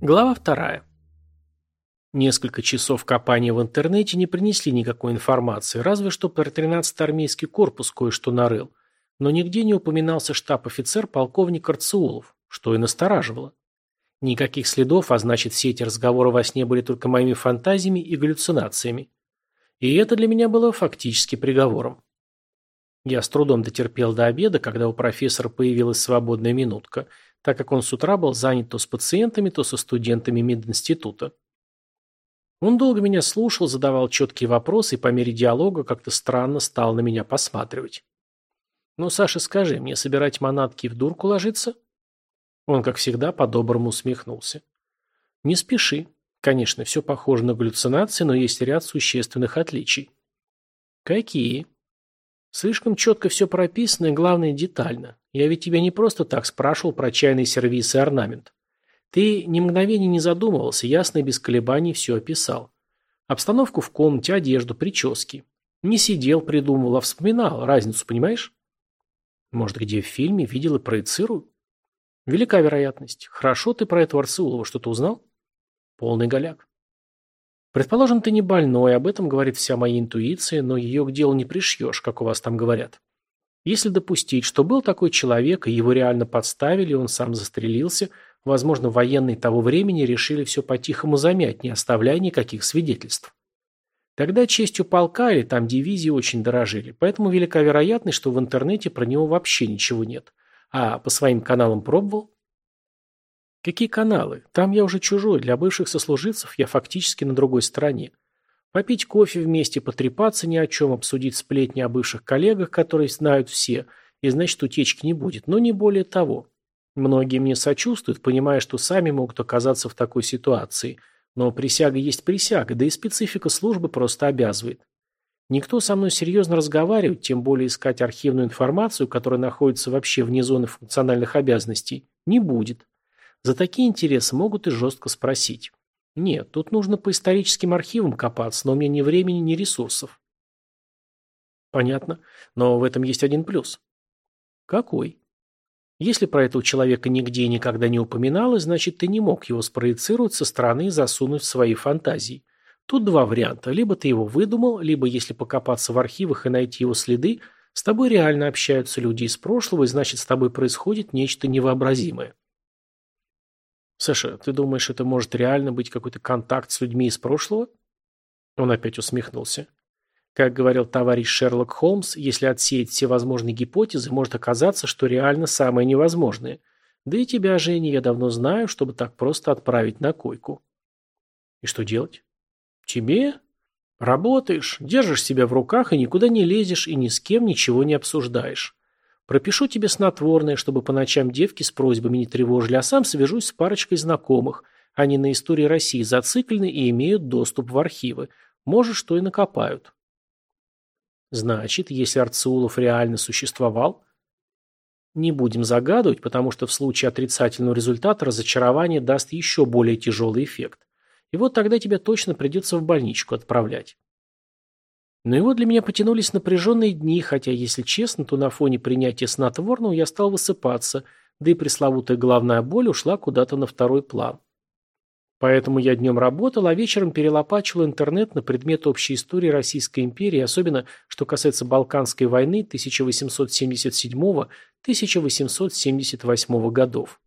Глава вторая. Несколько часов копания в интернете не принесли никакой информации, разве что про 13-й армейский корпус кое-что нарыл. Но нигде не упоминался штаб-офицер полковник Арцеулов, что и настораживало. Никаких следов, а значит все эти разговоры во сне были только моими фантазиями и галлюцинациями. И это для меня было фактически приговором. Я с трудом дотерпел до обеда, когда у профессора появилась свободная минутка, так как он с утра был занят то с пациентами, то со студентами мединститута. Он долго меня слушал, задавал четкие вопросы и по мере диалога как-то странно стал на меня посматривать. «Ну, Саша, скажи, мне собирать манатки в дурку ложиться?» Он, как всегда, по-доброму усмехнулся. «Не спеши. Конечно, все похоже на галлюцинации, но есть ряд существенных отличий». «Какие?» «Слишком четко все прописано и, главное, детально. Я ведь тебя не просто так спрашивал про чайный сервиз и орнамент. Ты ни мгновения не задумывался, ясно и без колебаний все описал. Обстановку в комнате, одежду, прически. Не сидел, придумывал, а вспоминал. Разницу понимаешь? Может, где в фильме видел и проецирую? Велика вероятность. Хорошо ты про этого Арцеулова что-то узнал? Полный голяк. Предположим, ты не больной, об этом говорит вся моя интуиция, но ее к делу не пришьешь, как у вас там говорят. Если допустить, что был такой человек, и его реально подставили, он сам застрелился – Возможно, военные того времени решили все по-тихому замять, не оставляя никаких свидетельств. Тогда честью полка или там дивизии очень дорожили, поэтому велика вероятность, что в интернете про него вообще ничего нет. А по своим каналам пробовал? Какие каналы? Там я уже чужой, для бывших сослуживцев я фактически на другой стороне. Попить кофе вместе, потрепаться ни о чем, обсудить сплетни о бывших коллегах, которые знают все, и значит утечки не будет, но не более того. Многие мне сочувствуют, понимая, что сами могут оказаться в такой ситуации. Но присяга есть присяга, да и специфика службы просто обязывает. Никто со мной серьезно разговаривать, тем более искать архивную информацию, которая находится вообще вне зоны функциональных обязанностей, не будет. За такие интересы могут и жестко спросить. Нет, тут нужно по историческим архивам копаться, но у меня ни времени, ни ресурсов. Понятно. Но в этом есть один плюс. Какой? Если про этого человека нигде и никогда не упоминалось, значит, ты не мог его спроецировать со стороны и засунуть в свои фантазии. Тут два варианта. Либо ты его выдумал, либо, если покопаться в архивах и найти его следы, с тобой реально общаются люди из прошлого, и значит, с тобой происходит нечто невообразимое. Саша, ты думаешь, это может реально быть какой-то контакт с людьми из прошлого? Он опять усмехнулся. Как говорил товарищ Шерлок Холмс, если отсеять все возможные гипотезы, может оказаться, что реально самое невозможное. Да и тебя, Женя, я давно знаю, чтобы так просто отправить на койку. И что делать? Тебе? Работаешь, держишь себя в руках и никуда не лезешь и ни с кем ничего не обсуждаешь. Пропишу тебе снотворное, чтобы по ночам девки с просьбами не тревожили, а сам свяжусь с парочкой знакомых. Они на истории России зациклены и имеют доступ в архивы. Может, что и накопают. Значит, если Арцеулов реально существовал? Не будем загадывать, потому что в случае отрицательного результата разочарование даст еще более тяжелый эффект. И вот тогда тебя точно придется в больничку отправлять. Но его для меня потянулись напряженные дни, хотя, если честно, то на фоне принятия снотворного я стал высыпаться, да и пресловутая головная боль ушла куда-то на второй план. Поэтому я днем работал, а вечером перелопачивал интернет на предмет общей истории Российской империи, особенно что касается Балканской войны 1877-1878 годов.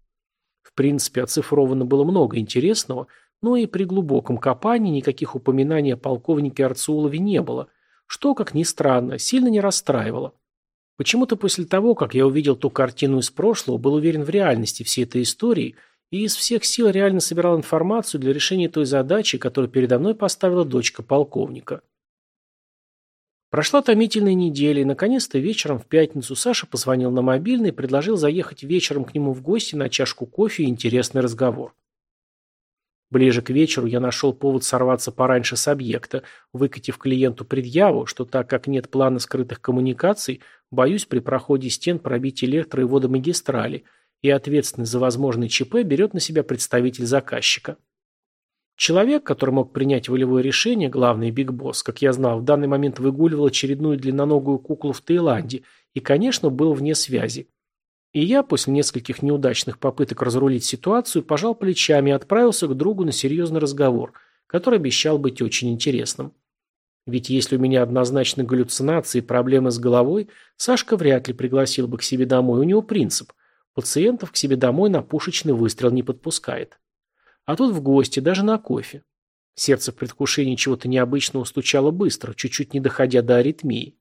В принципе, оцифровано было много интересного, но и при глубоком копании никаких упоминаний о полковнике Арцулове не было, что, как ни странно, сильно не расстраивало. Почему-то после того, как я увидел ту картину из прошлого, был уверен в реальности всей этой истории – и из всех сил реально собирал информацию для решения той задачи, которую передо мной поставила дочка полковника. Прошла томительная неделя, и наконец-то вечером в пятницу Саша позвонил на мобильный и предложил заехать вечером к нему в гости на чашку кофе и интересный разговор. Ближе к вечеру я нашел повод сорваться пораньше с объекта, выкатив клиенту предъяву, что так как нет плана скрытых коммуникаций, боюсь при проходе стен пробить электро- и водомагистрали – и ответственность за возможный ЧП берет на себя представитель заказчика. Человек, который мог принять волевое решение, главный Биг Босс, как я знал, в данный момент выгуливал очередную длинноногую куклу в Таиланде и, конечно, был вне связи. И я, после нескольких неудачных попыток разрулить ситуацию, пожал плечами и отправился к другу на серьезный разговор, который обещал быть очень интересным. Ведь если у меня однозначно галлюцинации и проблемы с головой, Сашка вряд ли пригласил бы к себе домой. У него принцип. Пациентов к себе домой на пушечный выстрел не подпускает. А тут в гости, даже на кофе. Сердце в предвкушении чего-то необычного стучало быстро, чуть-чуть не доходя до аритмии.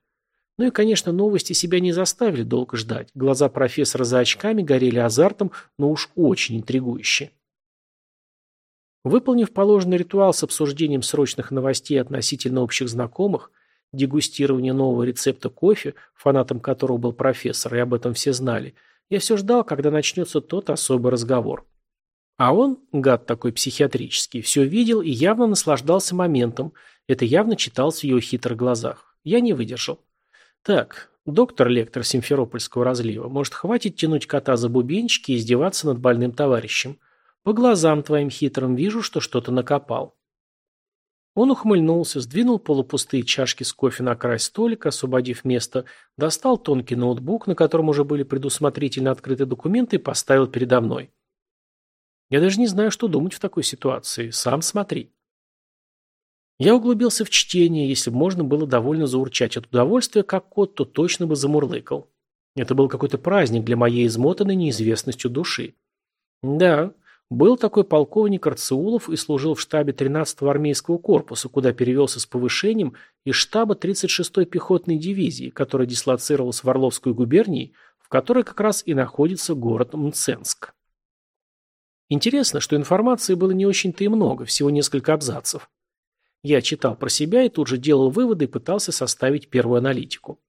Ну и, конечно, новости себя не заставили долго ждать. Глаза профессора за очками горели азартом, но уж очень интригующе. Выполнив положенный ритуал с обсуждением срочных новостей относительно общих знакомых, дегустирование нового рецепта кофе, фанатом которого был профессор, и об этом все знали, я все ждал, когда начнется тот особый разговор. А он, гад такой психиатрический, все видел и явно наслаждался моментом. Это явно читалось в его хитрых глазах. Я не выдержал. Так, доктор-лектор Симферопольского разлива, может, хватит тянуть кота за бубенчики и издеваться над больным товарищем? По глазам твоим хитрым вижу, что что-то накопал. Он ухмыльнулся, сдвинул полупустые чашки с кофе на край столика, освободив место, достал тонкий ноутбук, на котором уже были предусмотрительно открыты документы, и поставил передо мной. Я даже не знаю, что думать в такой ситуации. Сам смотри. Я углубился в чтение, если бы можно было довольно заурчать от удовольствия, как кот, то точно бы замурлыкал. Это был какой-то праздник для моей измотанной неизвестностью души. Да, был такой полковник Арцеулов и служил в штабе 13-го армейского корпуса, куда перевелся с повышением из штаба 36-й пехотной дивизии, которая дислоцировалась в Орловской губернии, в которой как раз и находится город Мценск. Интересно, что информации было не очень-то и много, всего несколько абзацев. Я читал про себя и тут же делал выводы и пытался составить первую аналитику.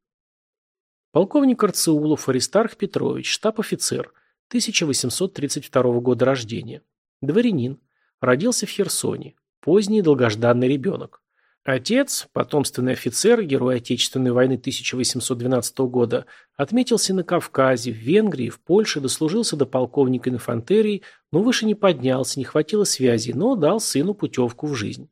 Полковник Арцеулов Аристарх Петрович, штаб-офицер, 1832 года рождения. Дворянин. Родился в Херсоне. Поздний долгожданный ребенок. Отец, потомственный офицер, герой Отечественной войны 1812 года, отметился на Кавказе, в Венгрии, в Польше, дослужился до полковника инфантерии, но выше не поднялся, не хватило связи, но дал сыну путевку в жизнь.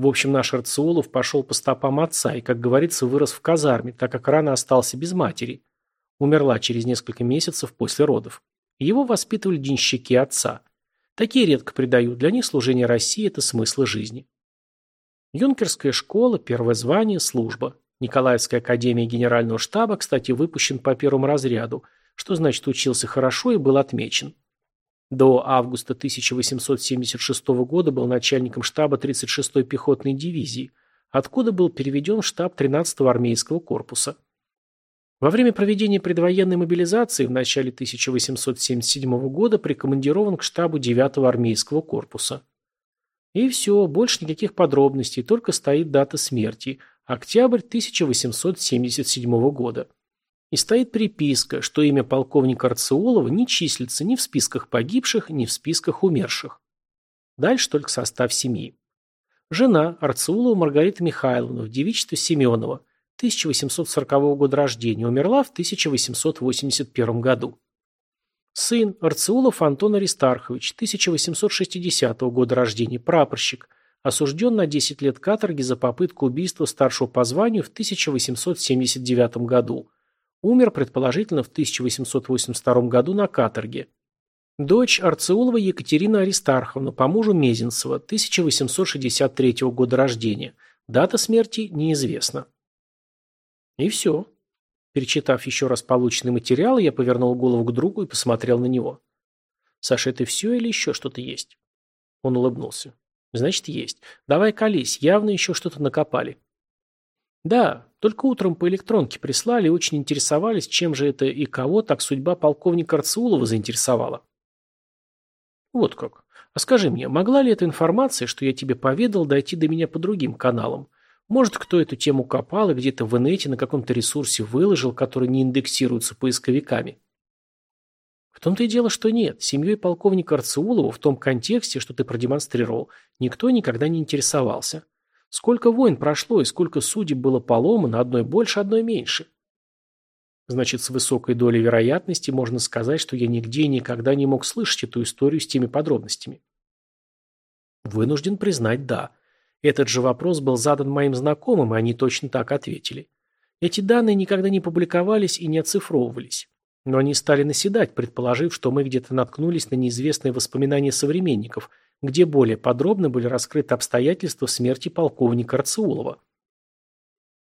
В общем, наш Арцеулов пошел по стопам отца и, как говорится, вырос в казарме, так как рано остался без матери. Умерла через несколько месяцев после родов. Его воспитывали денщики отца. Такие редко предают, для них служение России – это смысл жизни. Юнкерская школа, первое звание, служба. Николаевская академия генерального штаба, кстати, выпущен по первому разряду, что значит учился хорошо и был отмечен. До августа 1876 года был начальником штаба 36-й пехотной дивизии, откуда был переведен в штаб 13-го армейского корпуса. Во время проведения предвоенной мобилизации в начале 1877 года прикомандирован к штабу 9-го армейского корпуса. И все, больше никаких подробностей, только стоит дата смерти – октябрь 1877 года. И стоит приписка, что имя полковника Арцеолова не числится ни в списках погибших, ни в списках умерших. Дальше только состав семьи. Жена Арцеулова Маргарита Михайловна в девичестве Семенова, 1840 года рождения, умерла в 1881 году. Сын Арцеулов Антон Аристархович, 1860 года рождения, прапорщик, осужден на 10 лет каторги за попытку убийства старшего по званию в 1879 году Умер, предположительно, в 1882 году на каторге. Дочь Арцеулова Екатерина Аристарховна, по мужу Мезенцева, 1863 года рождения. Дата смерти неизвестна. И все. Перечитав еще раз полученный материал, я повернул голову к другу и посмотрел на него. «Саша, это все или еще что-то есть?» Он улыбнулся. «Значит, есть. Давай колись, явно еще что-то накопали». Да, только утром по электронке прислали и очень интересовались, чем же это и кого так судьба полковника Арцеулова заинтересовала. Вот как. А скажи мне, могла ли эта информация, что я тебе поведал, дойти до меня по другим каналам? Может, кто эту тему копал и где-то в инете на каком-то ресурсе выложил, который не индексируется поисковиками? В том-то и дело, что нет. Семьей полковника Арцеулова в том контексте, что ты продемонстрировал, никто никогда не интересовался. Сколько войн прошло и сколько судеб было поломано, одной больше, одной меньше. Значит, с высокой долей вероятности можно сказать, что я нигде никогда не мог слышать эту историю с теми подробностями. Вынужден признать «да». Этот же вопрос был задан моим знакомым, и они точно так ответили. Эти данные никогда не публиковались и не оцифровывались. Но они стали наседать, предположив, что мы где-то наткнулись на неизвестные воспоминания современников, где более подробно были раскрыты обстоятельства смерти полковника Арцеулова.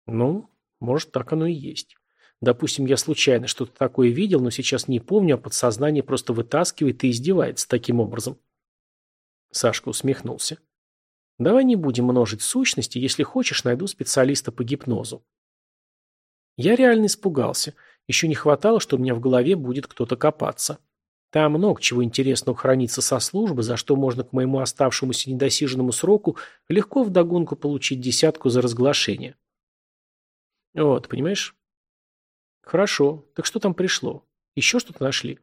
Ну, может, так оно и есть. Допустим, я случайно что-то такое видел, но сейчас не помню, а подсознание просто вытаскивает и издевается таким образом. Сашка усмехнулся. Давай не будем множить сущности, если хочешь, найду специалиста по гипнозу. Я реально испугался. Еще не хватало, что у меня в голове будет кто-то копаться. Там много чего интересного хранится со службы, за что можно к моему оставшемуся недосиженному сроку легко вдогонку получить десятку за разглашение. Вот, понимаешь? Хорошо. Так что там пришло? Еще что-то нашли?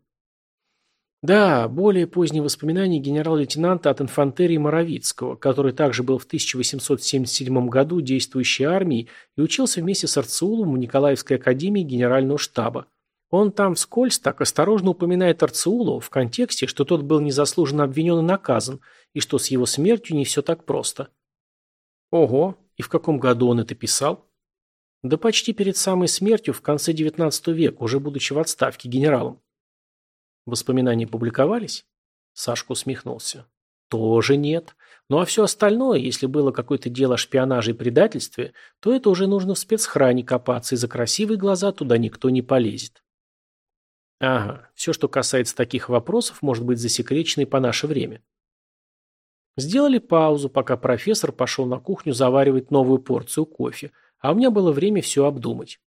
Да, более поздние воспоминания генерал-лейтенанта от инфантерии Моровицкого, который также был в 1877 году действующей армией и учился вместе с Арцеуловым в Николаевской академии генерального штаба. Он там вскользь так осторожно упоминает Арцеулова в контексте, что тот был незаслуженно обвинен и наказан, и что с его смертью не все так просто. Ого, и в каком году он это писал? Да почти перед самой смертью в конце XIX века, уже будучи в отставке генералом. Воспоминания публиковались? Сашка усмехнулся. Тоже нет. Ну а все остальное, если было какое-то дело о шпионаже и предательстве, то это уже нужно в спецхране копаться, и за красивые глаза туда никто не полезет. Ага, все, что касается таких вопросов, может быть засекречено и по наше время. Сделали паузу, пока профессор пошел на кухню заваривать новую порцию кофе – а у меня было время все обдумать.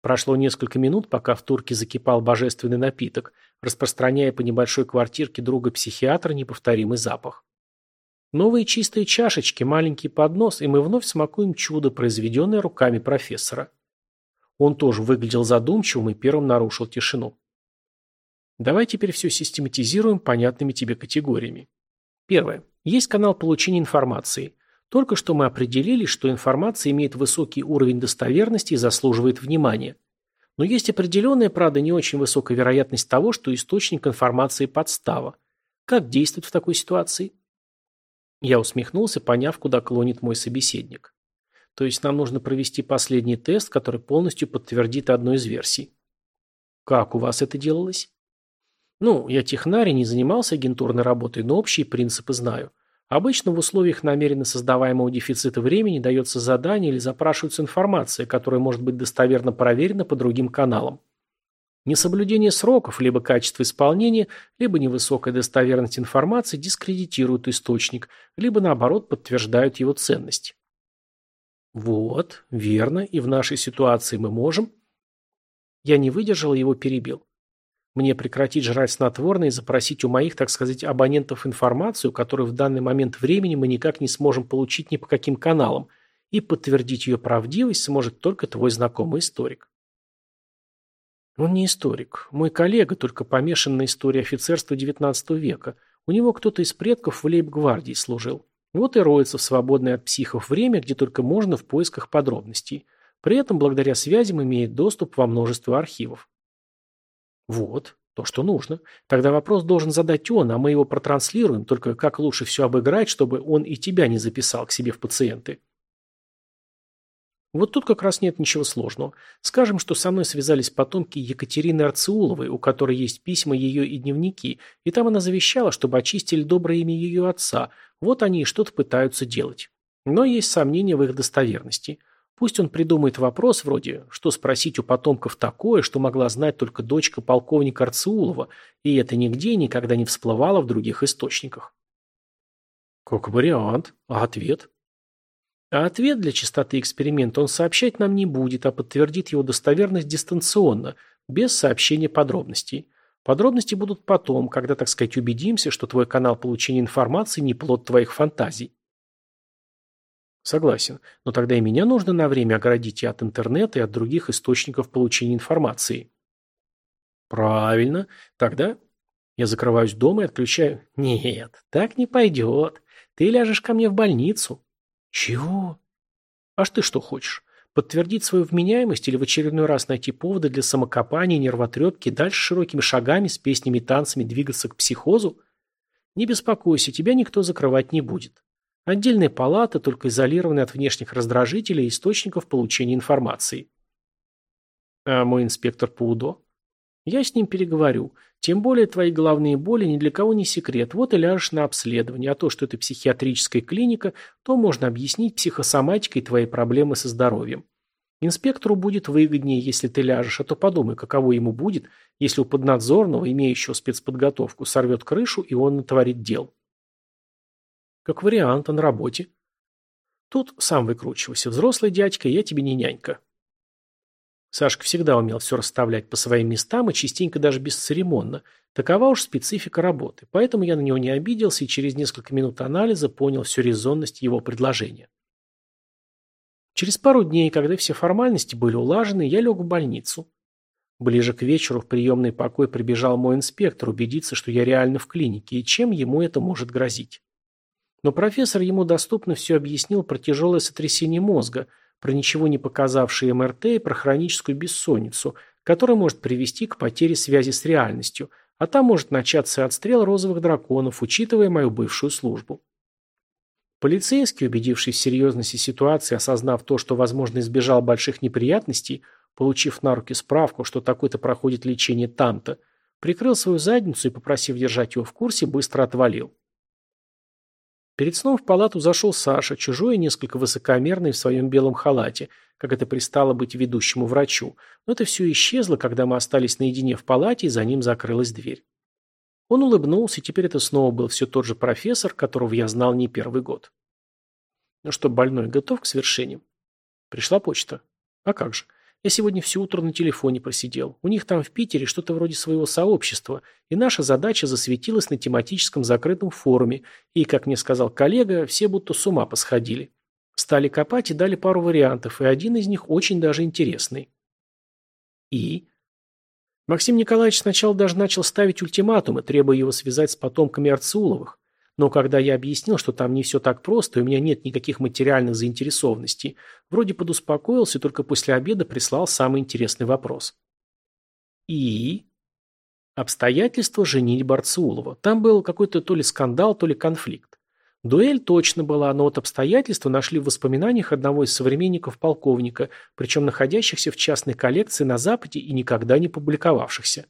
Прошло несколько минут, пока в турке закипал божественный напиток, распространяя по небольшой квартирке друга-психиатра неповторимый запах. Новые чистые чашечки, маленький поднос, и мы вновь смакуем чудо, произведенное руками профессора. Он тоже выглядел задумчивым и первым нарушил тишину. Давай теперь все систематизируем понятными тебе категориями. Первое. Есть канал получения информации. Только что мы определили, что информация имеет высокий уровень достоверности и заслуживает внимания. Но есть определенная, правда, не очень высокая вероятность того, что источник информации – подстава. Как действовать в такой ситуации? Я усмехнулся, поняв, куда клонит мой собеседник. То есть нам нужно провести последний тест, который полностью подтвердит одну из версий. Как у вас это делалось? Ну, я технарь не занимался агентурной работой, но общие принципы знаю. Обычно в условиях намеренно создаваемого дефицита времени дается задание или запрашивается информация, которая может быть достоверно проверена по другим каналам. Несоблюдение сроков, либо качество исполнения, либо невысокая достоверность информации дискредитируют источник, либо наоборот подтверждают его ценность. Вот, верно, и в нашей ситуации мы можем. Я не выдержал его перебил. Мне прекратить жрать снотворное и запросить у моих, так сказать, абонентов информацию, которую в данный момент времени мы никак не сможем получить ни по каким каналам, и подтвердить ее правдивость сможет только твой знакомый историк. Он не историк. Мой коллега, только помешан на истории офицерства XIX века. У него кто-то из предков в лейб-гвардии служил. Вот и роется в свободное от психов время, где только можно в поисках подробностей. При этом, благодаря связям, имеет доступ во множество архивов. Вот, то, что нужно. Тогда вопрос должен задать он, а мы его протранслируем, только как лучше все обыграть, чтобы он и тебя не записал к себе в пациенты. Вот тут как раз нет ничего сложного. Скажем, что со мной связались потомки Екатерины Арцеуловой, у которой есть письма ее и дневники, и там она завещала, чтобы очистили доброе имя ее отца. Вот они и что-то пытаются делать. Но есть сомнения в их достоверности. Пусть он придумает вопрос вроде, что спросить у потомков такое, что могла знать только дочка полковника Арцеулова, и это нигде никогда не всплывало в других источниках. Как вариант. А ответ? А ответ для чистоты эксперимента он сообщать нам не будет, а подтвердит его достоверность дистанционно, без сообщения подробностей. Подробности будут потом, когда, так сказать, убедимся, что твой канал получения информации не плод твоих фантазий. Согласен, но тогда и меня нужно на время оградить и от интернета, и от других источников получения информации. Правильно. Тогда я закрываюсь дома и отключаю. Нет, так не пойдет. Ты ляжешь ко мне в больницу. Чего? Аж ты что хочешь? Подтвердить свою вменяемость или в очередной раз найти поводы для самокопания, нервотрепки, дальше широкими шагами с песнями и танцами двигаться к психозу? Не беспокойся, тебя никто закрывать не будет. Отдельная палата, только изолированная от внешних раздражителей и источников получения информации. А мой инспектор по? Я с ним переговорю. Тем более твои главные боли ни для кого не секрет. Вот и ляжешь на обследование. А то, что это психиатрическая клиника, то можно объяснить психосоматикой твои проблемы со здоровьем. Инспектору будет выгоднее, если ты ляжешь, а то подумай, каково ему будет, если у поднадзорного, имеющего спецподготовку, сорвет крышу, и он натворит дел. Как вариант, а на работе. Тут сам выкручивайся. Взрослый дядька, я тебе не нянька. Сашка всегда умел все расставлять по своим местам и частенько даже бесцеремонно. Такова уж специфика работы. Поэтому я на него не обиделся и через несколько минут анализа понял всю резонность его предложения. Через пару дней, когда все формальности были улажены, я лег в больницу. Ближе к вечеру в приемный покой прибежал мой инспектор убедиться, что я реально в клинике и чем ему это может грозить. Но профессор ему доступно все объяснил про тяжелое сотрясение мозга – про ничего не показавшие МРТ и про хроническую бессонницу, которая может привести к потере связи с реальностью, а там может начаться отстрел розовых драконов, учитывая мою бывшую службу. Полицейский, убедившись в серьезности ситуации, осознав то, что, возможно, избежал больших неприятностей, получив на руки справку, что такой-то проходит лечение там-то, прикрыл свою задницу и, попросив держать его в курсе, быстро отвалил. Перед сном в палату зашел Саша, чужой и несколько высокомерный в своем белом халате, как это пристало быть ведущему врачу, но это все исчезло, когда мы остались наедине в палате, и за ним закрылась дверь. Он улыбнулся, и теперь это снова был все тот же профессор, которого я знал не первый год. Ну что, больной готов к свершениям? Пришла почта. А как же? Я сегодня все утро на телефоне просидел. У них там в Питере что-то вроде своего сообщества, и наша задача засветилась на тематическом закрытом форуме, и, как мне сказал коллега, все будто с ума посходили. Стали копать и дали пару вариантов, и один из них очень даже интересный. И? Максим Николаевич сначала даже начал ставить ультиматумы, требуя его связать с потомками Арцуловых. Но когда я объяснил, что там не все так просто, и у меня нет никаких материальных заинтересованностей, вроде подуспокоился, только после обеда прислал самый интересный вопрос. И? Обстоятельства женить Барцулова. Там был какой-то то ли скандал, то ли конфликт. Дуэль точно была, но вот обстоятельства нашли в воспоминаниях одного из современников полковника, причем находящихся в частной коллекции на Западе и никогда не публиковавшихся.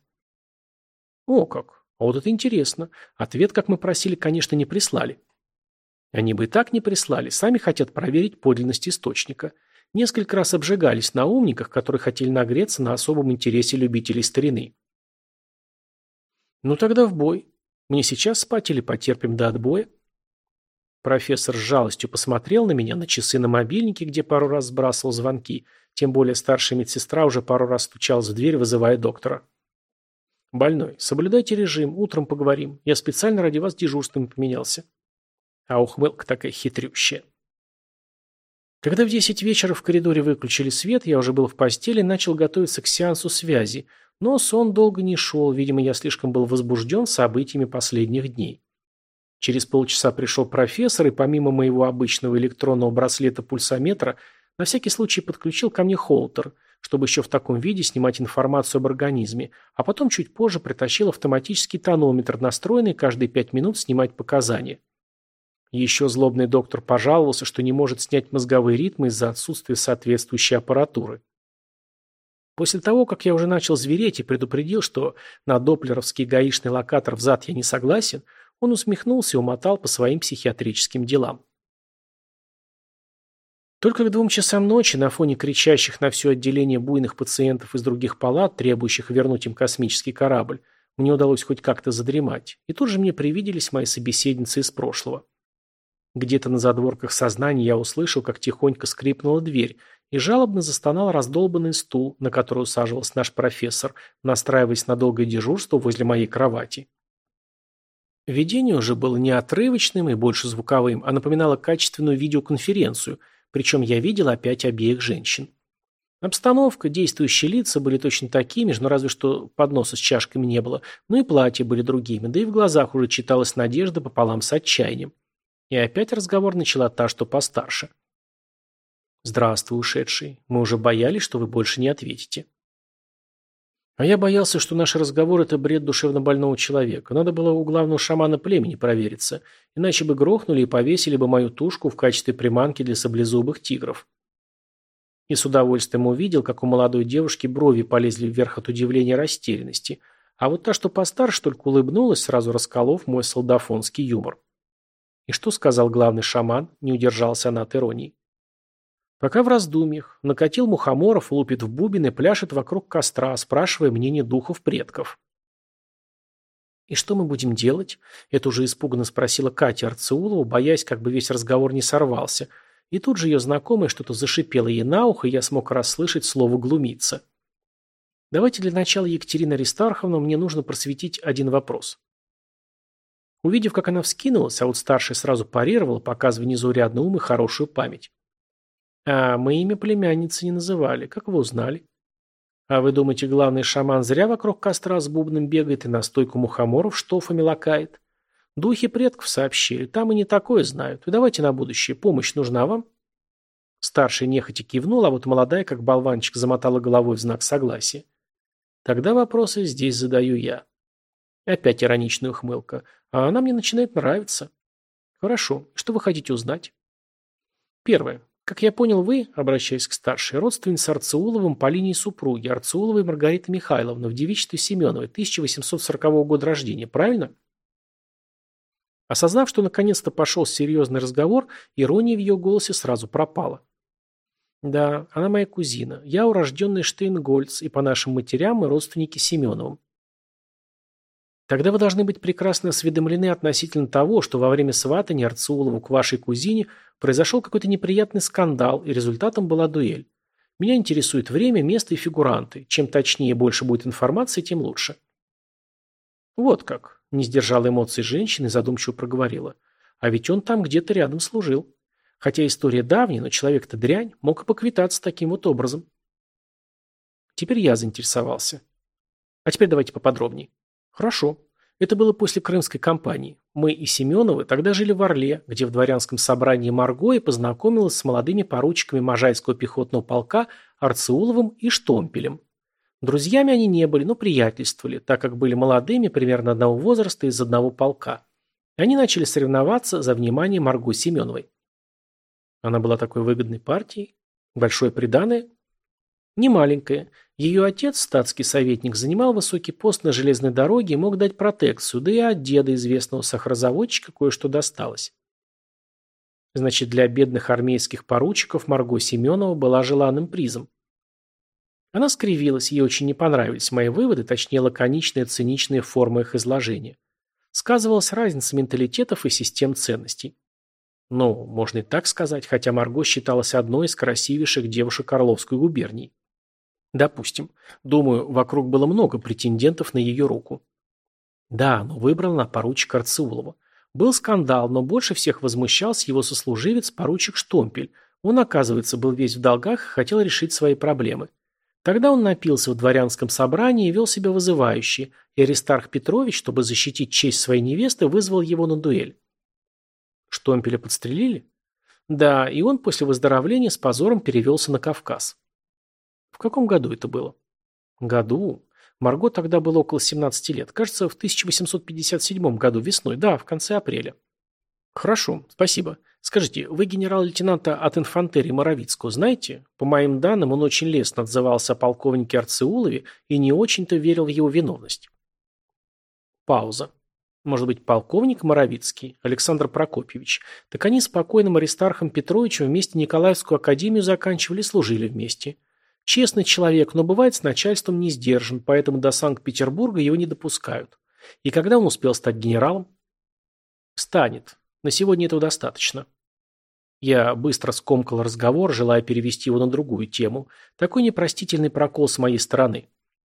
О как! А вот это интересно. Ответ, как мы просили, конечно, не прислали. Они бы и так не прислали, сами хотят проверить подлинность источника. Несколько раз обжигались на умниках, которые хотели нагреться на особом интересе любителей старины. Ну тогда в бой. Мне сейчас спать или потерпим до отбоя? Профессор с жалостью посмотрел на меня, на часы на мобильнике, где пару раз сбрасывал звонки, тем более старшая медсестра уже пару раз стучалась в дверь, вызывая доктора. «Больной, соблюдайте режим, утром поговорим. Я специально ради вас дежурством поменялся». А ухмылка такая хитрющая. Когда в десять вечера в коридоре выключили свет, я уже был в постели и начал готовиться к сеансу связи, но сон долго не шел, видимо, я слишком был возбужден событиями последних дней. Через полчаса пришел профессор и помимо моего обычного электронного браслета-пульсометра на всякий случай подключил ко мне холтер – чтобы еще в таком виде снимать информацию об организме, а потом чуть позже притащил автоматический тонометр, настроенный каждые пять минут снимать показания. Еще злобный доктор пожаловался, что не может снять мозговые ритмы из-за отсутствия соответствующей аппаратуры. После того, как я уже начал звереть и предупредил, что на доплеровский гаишный локатор взад я не согласен, он усмехнулся и умотал по своим психиатрическим делам. Только к двум часам ночи на фоне кричащих на все отделение буйных пациентов из других палат, требующих вернуть им космический корабль, мне удалось хоть как-то задремать, и тут же мне привиделись мои собеседницы из прошлого. Где-то на задворках сознания я услышал, как тихонько скрипнула дверь, и жалобно застонал раздолбанный стул, на который усаживался наш профессор, настраиваясь на долгое дежурство возле моей кровати. Видение уже было не отрывочным и больше звуковым, а напоминало качественную видеоконференцию – причем я видел опять обеих женщин. Обстановка, действующие лица были точно такими же, но разве что подноса с чашками не было, но и платья были другими, да и в глазах уже читалась надежда пополам с отчаянием. И опять разговор начала та, что постарше. «Здравствуй, ушедший. Мы уже боялись, что вы больше не ответите». А я боялся, что наш разговор – это бред душевнобольного человека. Надо было у главного шамана племени провериться, иначе бы грохнули и повесили бы мою тушку в качестве приманки для саблезубых тигров. И с удовольствием увидел, как у молодой девушки брови полезли вверх от удивления и растерянности, а вот та, что постарше, только улыбнулась, сразу расколов мой солдафонский юмор. И что сказал главный шаман, не удержался она от иронии. Пока в раздумьях, накатил мухоморов, лупит в бубен и пляшет вокруг костра, спрашивая мнение духов предков. «И что мы будем делать?» – это уже испуганно спросила Катя Арцеулова, боясь, как бы весь разговор не сорвался. И тут же ее знакомая что-то зашипела ей на ухо, и я смог расслышать слово «глумиться». Давайте для начала, Екатерина Аристарховна, мне нужно просветить один вопрос. Увидев, как она вскинулась, а вот старшая сразу парировала, показывая незаурядный ум и хорошую память. А мы имя племянницы не называли. Как вы узнали? А вы думаете, главный шаман зря вокруг костра с бубном бегает и на стойку мухоморов штофами лакает? Духи предков сообщили, там и не такое знают. И давайте на будущее, помощь нужна вам? Старший нехотя кивнул, а вот молодая, как болванчик, замотала головой в знак согласия. Тогда вопросы здесь задаю я. Опять ироничная ухмылка. А она мне начинает нравиться. Хорошо. Что вы хотите узнать? Первое. Как я понял, вы, обращаясь к старшей, родственница Арцеуловым по линии супруги, Арцеуловой Маргариты Михайловны в девичестве Семеновой, 1840 года рождения, правильно? Осознав, что наконец-то пошел серьезный разговор, ирония в ее голосе сразу пропала. Да, она моя кузина. Я урожденный Штейнгольц, и по нашим матерям мы родственники Семеновым. Тогда вы должны быть прекрасно осведомлены относительно того, что во время сватания Арцулову к вашей кузине произошел какой-то неприятный скандал, и результатом была дуэль. Меня интересует время, место и фигуранты. Чем точнее больше будет информации, тем лучше. Вот как. Не сдержала эмоций женщины и задумчиво проговорила. А ведь он там где-то рядом служил. Хотя история давняя, но человек-то дрянь, мог и поквитаться таким вот образом. Теперь я заинтересовался. А теперь давайте поподробнее. Хорошо. Это было после Крымской кампании. Мы и Семеновы тогда жили в Орле, где в дворянском собрании Марго и познакомилась с молодыми поручиками Можайского пехотного полка Арцеуловым и Штомпелем. Друзьями они не были, но приятельствовали, так как были молодыми, примерно одного возраста из одного полка. Они начали соревноваться за внимание Марго Семеновой. Она была такой выгодной партией. Большое приданое. Не маленькое. Ее отец, статский советник, занимал высокий пост на железной дороге и мог дать протекцию, да и от деда известного сахарозаводчика кое-что досталось. Значит, для бедных армейских поручиков Марго Семенова была желанным призом. Она скривилась, ей очень не понравились мои выводы, точнее лаконичные циничные формы их изложения. Сказывалась разница менталитетов и систем ценностей. Ну, можно и так сказать, хотя Марго считалась одной из красивейших девушек Орловской губернии. Допустим. Думаю, вокруг было много претендентов на ее руку. Да, но выбрал на поручика Арцеулова. Был скандал, но больше всех возмущался его сослуживец, поручик Штомпель. Он, оказывается, был весь в долгах и хотел решить свои проблемы. Тогда он напился в дворянском собрании и вел себя вызывающе, и Аристарх Петрович, чтобы защитить честь своей невесты, вызвал его на дуэль. Штомпеля подстрелили? Да, и он после выздоровления с позором перевелся на Кавказ. В каком году это было? Году? Марго тогда было около 17 лет. Кажется, в 1857 году весной. Да, в конце апреля. Хорошо, спасибо. Скажите, вы генерал-лейтенанта от инфантерии Моровицкого знаете? По моим данным, он очень лестно отзывался о полковнике Арцеулове и не очень-то верил в его виновность. Пауза. Может быть, полковник Моровицкий, Александр Прокопьевич. Так они с покойным Аристархом Петровичем вместе Николаевскую академию заканчивали служили вместе. Честный человек, но бывает с начальством не сдержан, поэтому до Санкт-Петербурга его не допускают. И когда он успел стать генералом? Станет. На сегодня этого достаточно. Я быстро скомкал разговор, желая перевести его на другую тему. Такой непростительный прокол с моей стороны.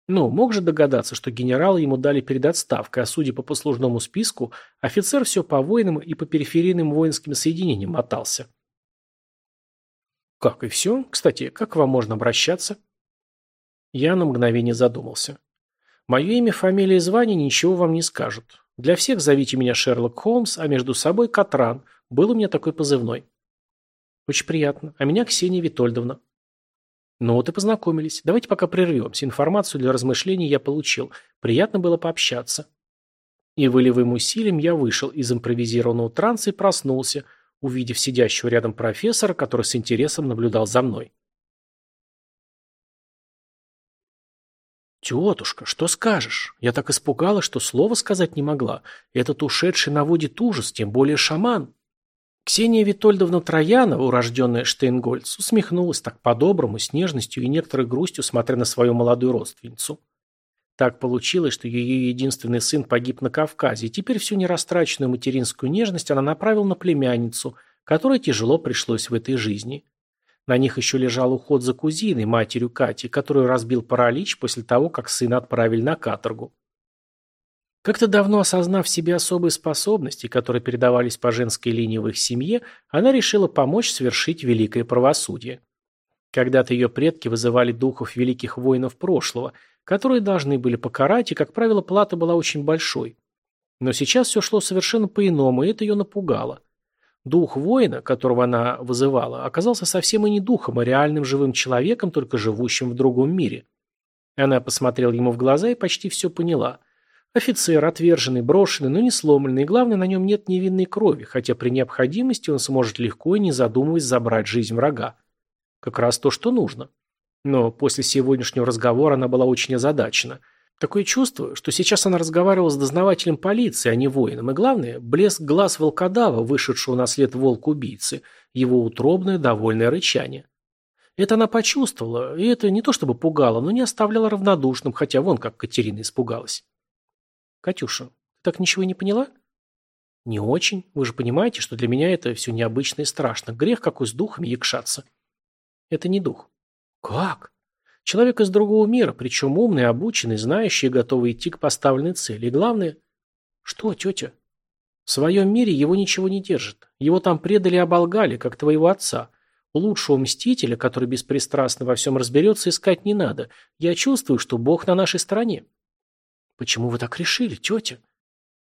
Ну, мог же догадаться, что генералы ему дали перед отставкой, а судя по послужному списку, офицер все по воинам и по периферийным воинским соединениям мотался. Как и все? Кстати, как к вам можно обращаться? Я на мгновение задумался. Мое имя, фамилия и звание ничего вам не скажут. Для всех зовите меня Шерлок Холмс, а между собой Катран. Был у меня такой позывной. Очень приятно. А меня Ксения Витольдовна. Ну вот и познакомились. Давайте пока прервемся. Информацию для размышлений я получил. Приятно было пообщаться. И волевым усилием я вышел из импровизированного транса и проснулся – увидев сидящего рядом профессора, который с интересом наблюдал за мной. «Тетушка, что скажешь? Я так испугалась, что слова сказать не могла. Этот ушедший наводит ужас, тем более шаман». Ксения Витольдовна Троянова, урожденная Штейнгольц, усмехнулась так по-доброму, с нежностью и некоторой грустью, смотря на свою молодую родственницу. Так получилось, что ее единственный сын погиб на Кавказе, и теперь всю нерастраченную материнскую нежность она направила на племянницу, которой тяжело пришлось в этой жизни. На них еще лежал уход за кузиной, матерью Кати, которую разбил паралич после того, как сына отправили на каторгу. Как-то давно осознав в себе особые способности, которые передавались по женской линии в их семье, она решила помочь совершить великое правосудие. Когда-то ее предки вызывали духов великих воинов прошлого, которые должны были покарать, и, как правило, плата была очень большой. Но сейчас все шло совершенно по-иному, и это ее напугало. Дух воина, которого она вызывала, оказался совсем и не духом, а реальным живым человеком, только живущим в другом мире. Она посмотрела ему в глаза и почти все поняла. Офицер, отверженный, брошенный, но не сломленный, и главное, на нем нет невинной крови, хотя при необходимости он сможет легко и не задумываясь забрать жизнь врага. Как раз то, что нужно. Но после сегодняшнего разговора она была очень озадачена – Такое чувство, что сейчас она разговаривала с дознавателем полиции, а не воином. И главное, блеск глаз волкодава, вышедшего на след волк-убийцы, его утробное довольное рычание. Это она почувствовала, и это не то чтобы пугало, но не оставляло равнодушным, хотя вон как Катерина испугалась. «Катюша, ты так ничего не поняла?» «Не очень. Вы же понимаете, что для меня это все необычно и страшно. Грех какой с духами якшаться». «Это не дух». «Как?» Человек из другого мира, причем умный, обученный, знающий и готовый идти к поставленной цели. И главное... Что, тетя? В своем мире его ничего не держит. Его там предали и оболгали, как твоего отца. Лучшего мстителя, который беспристрастно во всем разберется, искать не надо. Я чувствую, что Бог на нашей стороне. Почему вы так решили, тетя?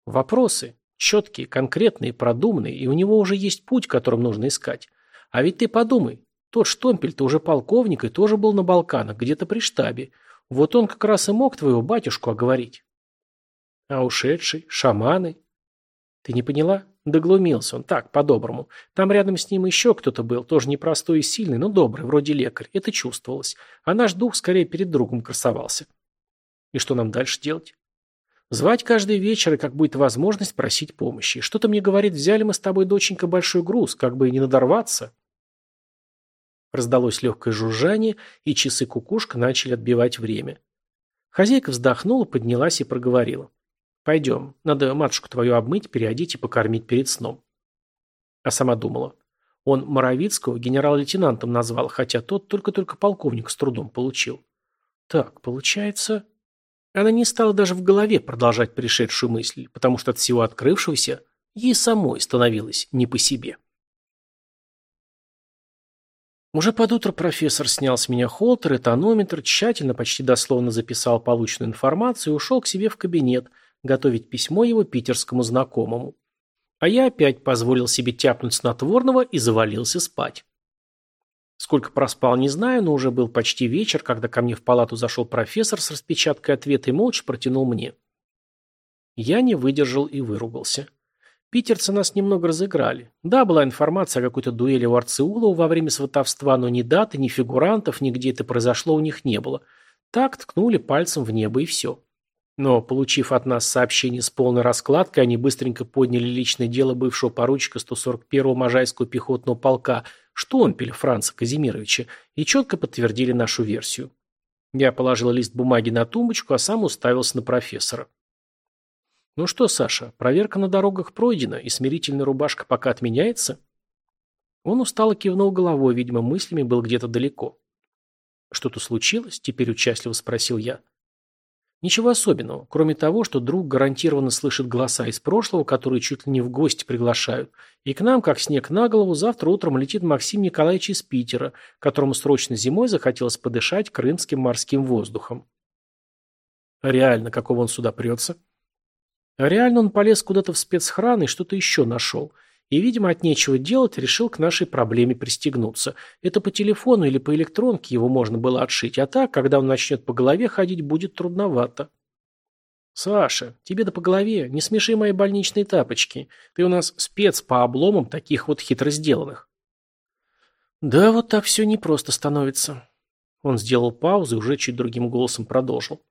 Вопросы. Четкие, конкретные, продуманные, и у него уже есть путь, которым нужно искать. А ведь ты подумай, тот Штомпель-то уже полковник и тоже был на Балканах, где-то при штабе. Вот он как раз и мог твоего батюшку оговорить. А ушедший? Шаманы? Ты не поняла? Доглумился он, так, по-доброму. Там рядом с ним еще кто-то был, тоже непростой и сильный, но добрый, вроде лекарь. Это чувствовалось. А наш дух скорее перед другом красовался. И что нам дальше делать? Звать каждый вечер, и как будет возможность просить помощи. Что-то мне говорит, взяли мы с тобой, доченька, большой груз, как бы и не надорваться. Раздалось легкое жужжание, и часы кукушка начали отбивать время. Хозяйка вздохнула, поднялась и проговорила. «Пойдем, надо матушку твою обмыть, переодеть и покормить перед сном». А сама думала. Он Моровицкого генерал-лейтенантом назвал, хотя тот только-только полковник с трудом получил. Так, получается... Она не стала даже в голове продолжать пришедшую мысль, потому что от всего открывшегося ей самой становилось не по себе. Уже под утро профессор снял с меня холтер и тонометр, тщательно, почти дословно записал полученную информацию и ушел к себе в кабинет, готовить письмо его питерскому знакомому. А я опять позволил себе тяпнуть снотворного и завалился спать. Сколько проспал, не знаю, но уже был почти вечер, когда ко мне в палату зашел профессор с распечаткой ответа и молча протянул мне. Я не выдержал и выругался. Питерцы нас немного разыграли. Да, была информация о какой-то дуэли у Арцеулова во время сватовства, но ни даты, ни фигурантов, ни где это произошло у них не было. Так ткнули пальцем в небо и все. Но, получив от нас сообщение с полной раскладкой, они быстренько подняли личное дело бывшего поручика 141-го Можайского пехотного полка Штомпеля Франца Казимировича и четко подтвердили нашу версию. Я положил лист бумаги на тумбочку, а сам уставился на профессора. «Ну что, Саша, проверка на дорогах пройдена, и смирительная рубашка пока отменяется?» Он устало кивнул головой, видимо, мыслями был где-то далеко. «Что-то случилось?» – теперь участливо спросил я. Ничего особенного, кроме того, что друг гарантированно слышит голоса из прошлого, которые чуть ли не в гости приглашают, и к нам, как снег на голову, завтра утром летит Максим Николаевич из Питера, которому срочно зимой захотелось подышать крымским морским воздухом. Реально, какого он сюда прется? А реально он полез куда-то в спецхран и что-то еще нашел. И, видимо, от нечего делать, решил к нашей проблеме пристегнуться. Это по телефону или по электронке его можно было отшить, а так, когда он начнет по голове ходить, будет трудновато. «Саша, тебе да по голове, не смеши мои больничные тапочки. Ты у нас спец по обломам таких вот хитро сделанных». «Да, вот так все непросто становится». Он сделал паузу и уже чуть другим голосом продолжил.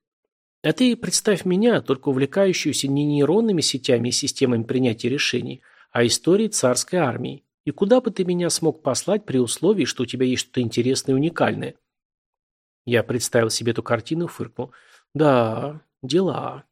А ты представь меня, только увлекающуюся не нейронными сетями и системами принятия решений, а историей царской армии. И куда бы ты меня смог послать при условии, что у тебя есть что-то интересное и уникальное? Я представил себе эту картину и фыркнул. Да, дела.